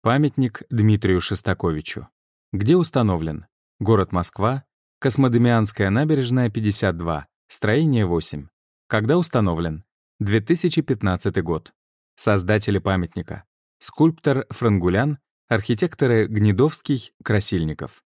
Памятник Дмитрию Шостаковичу. Где установлен? Город Москва, Космодемианская набережная, 52, строение 8. Когда установлен? 2015 год. Создатели памятника. Скульптор Франгулян, архитекторы Гнедовский, Красильников.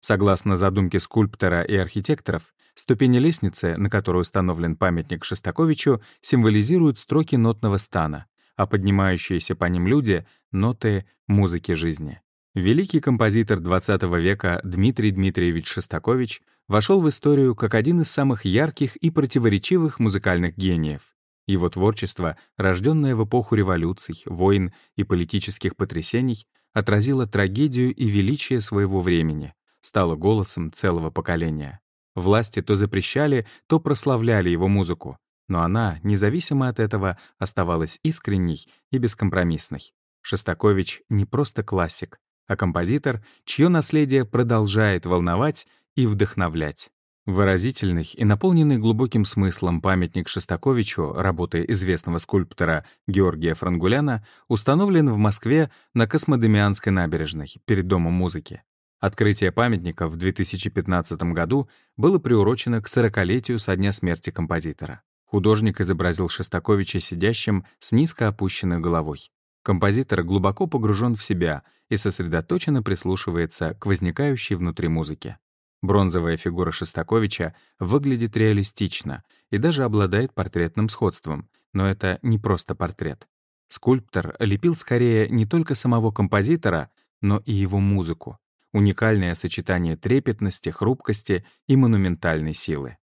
Согласно задумке скульптора и архитекторов, ступени лестницы, на которой установлен памятник Шостаковичу, символизируют строки нотного стана, а поднимающиеся по ним люди — ноты музыки жизни. Великий композитор XX века Дмитрий Дмитриевич Шостакович вошел в историю как один из самых ярких и противоречивых музыкальных гениев. Его творчество, рожденное в эпоху революций, войн и политических потрясений, отразило трагедию и величие своего времени, стало голосом целого поколения. Власти то запрещали, то прославляли его музыку, но она, независимо от этого, оставалась искренней и бескомпромиссной. Шостакович не просто классик, а композитор, чье наследие продолжает волновать и вдохновлять. Выразительный и наполненный глубоким смыслом памятник Шостаковичу, работы известного скульптора Георгия Франгуляна, установлен в Москве на Космодемианской набережной, перед Домом музыки. Открытие памятника в 2015 году было приурочено к 40-летию со дня смерти композитора. Художник изобразил Шостаковича сидящим с низко опущенной головой. Композитор глубоко погружен в себя и сосредоточенно прислушивается к возникающей внутри музыке. Бронзовая фигура Шостаковича выглядит реалистично и даже обладает портретным сходством, но это не просто портрет. Скульптор лепил скорее не только самого композитора, но и его музыку. Уникальное сочетание трепетности, хрупкости и монументальной силы.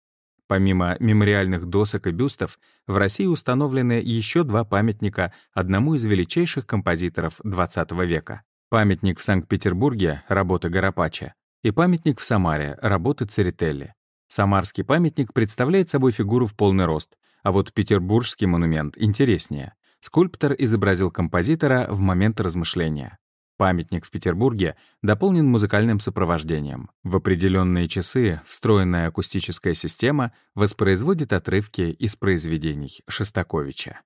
Помимо мемориальных досок и бюстов, в России установлены еще два памятника одному из величайших композиторов XX века. Памятник в Санкт-Петербурге — работа Гарапача, и памятник в Самаре, работы Церетелли. Самарский памятник представляет собой фигуру в полный рост, а вот петербургский монумент интереснее. Скульптор изобразил композитора в момент размышления. Памятник в Петербурге дополнен музыкальным сопровождением. В определенные часы встроенная акустическая система воспроизводит отрывки из произведений Шостаковича.